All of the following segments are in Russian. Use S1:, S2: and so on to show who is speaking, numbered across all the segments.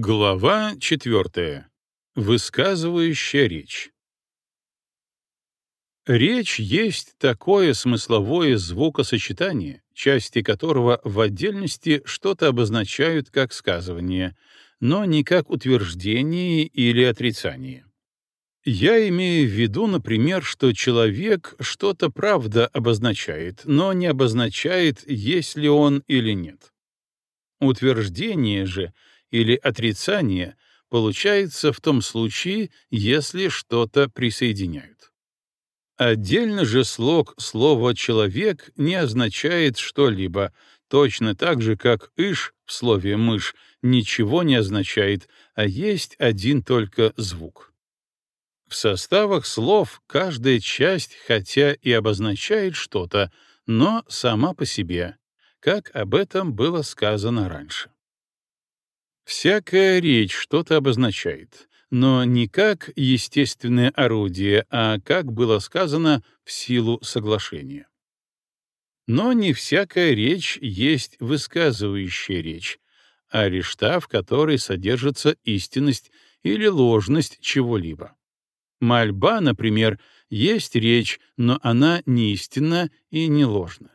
S1: Глава четвертая. Высказывающая речь. Речь есть такое смысловое звукосочетание, части которого в отдельности что-то обозначают как сказывание, но не как утверждение или отрицание. Я имею в виду, например, что человек что-то правда обозначает, но не обозначает, есть ли он или нет. Утверждение же — или отрицание получается в том случае, если что-то присоединяют. Отдельно же слог слова «человек» не означает что-либо, точно так же, как «иш» в слове «мышь» ничего не означает, а есть один только звук. В составах слов каждая часть, хотя и обозначает что-то, но сама по себе, как об этом было сказано раньше. Всякая речь что-то обозначает, но не как естественное орудие, а, как было сказано, в силу соглашения. Но не всякая речь есть высказывающая речь, а лишь та, в которой содержится истинность или ложность чего-либо. Мольба, например, есть речь, но она не истинна и не ложна.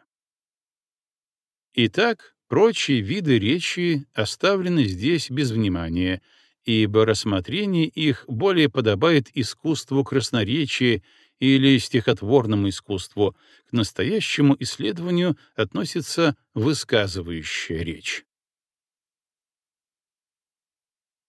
S1: Итак, Прочие виды речи оставлены здесь без внимания, ибо рассмотрение их более подобает искусству красноречия или стихотворному искусству, к настоящему исследованию относится высказывающая речь.